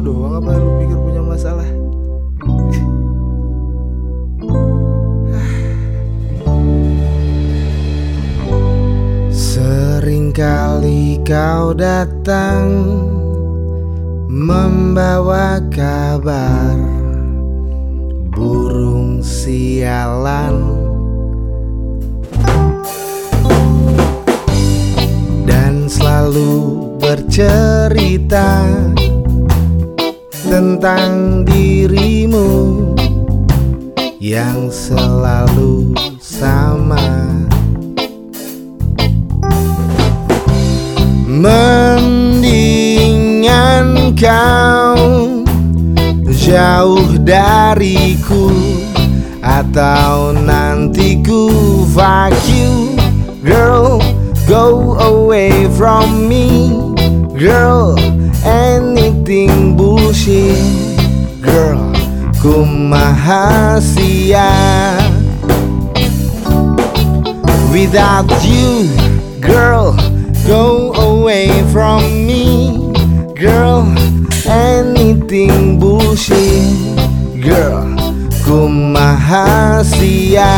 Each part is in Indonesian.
lu doang apa lu pikir punya masalah? Seringkali kau datang Membawa kabar Burung sialan. Dan selalu bercerita tentang dirimu yang selalu sama. Mendingan kau jauh dariku atau nanti ku fuck you girl go away from me girl anything bullshit girl ku mahasia. Without you girl go away from me. Girl anything bullshit girl ku mahasia.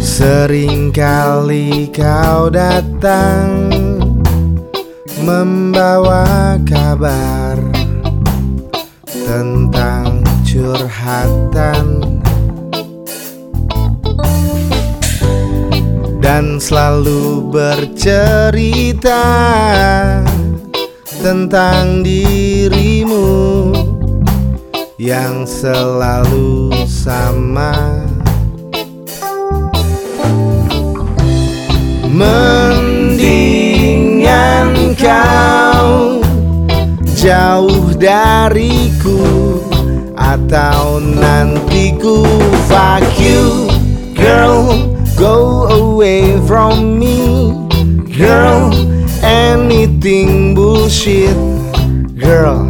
Seringkali kau datang Membawa kabar Tentang curhatan. Dan selalu bercerita Tentang dirimu Yang selalu sama jauh dariku Atau nanti ku fuck you. Girl, go away from me. Girl, anything bullshit. Girl,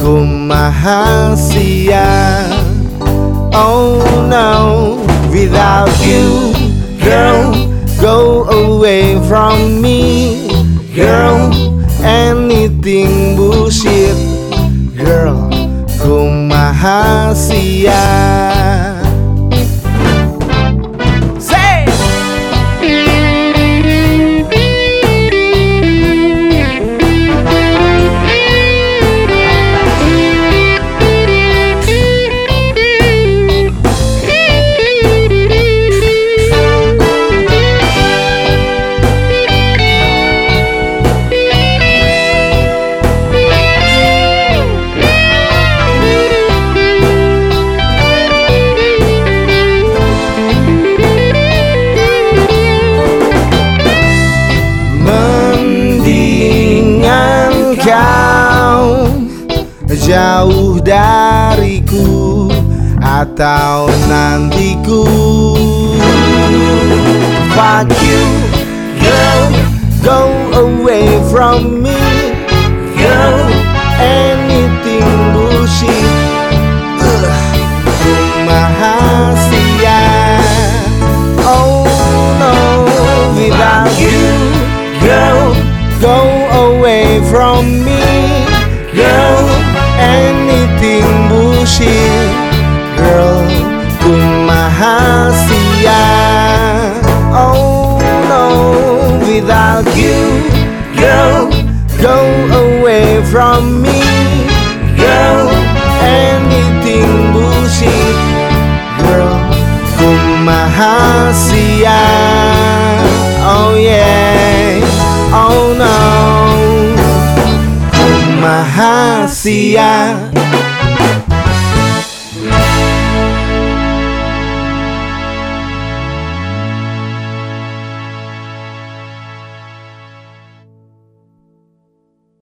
ku mahasia. Oh no, without you. Girl, go away from me kau jauh dariku atau nanti ku fuck you girl go away from me girl anything bullshit. Mahasia oh no without you girl go mahasia oh yeah. Oh no. Ku mahasia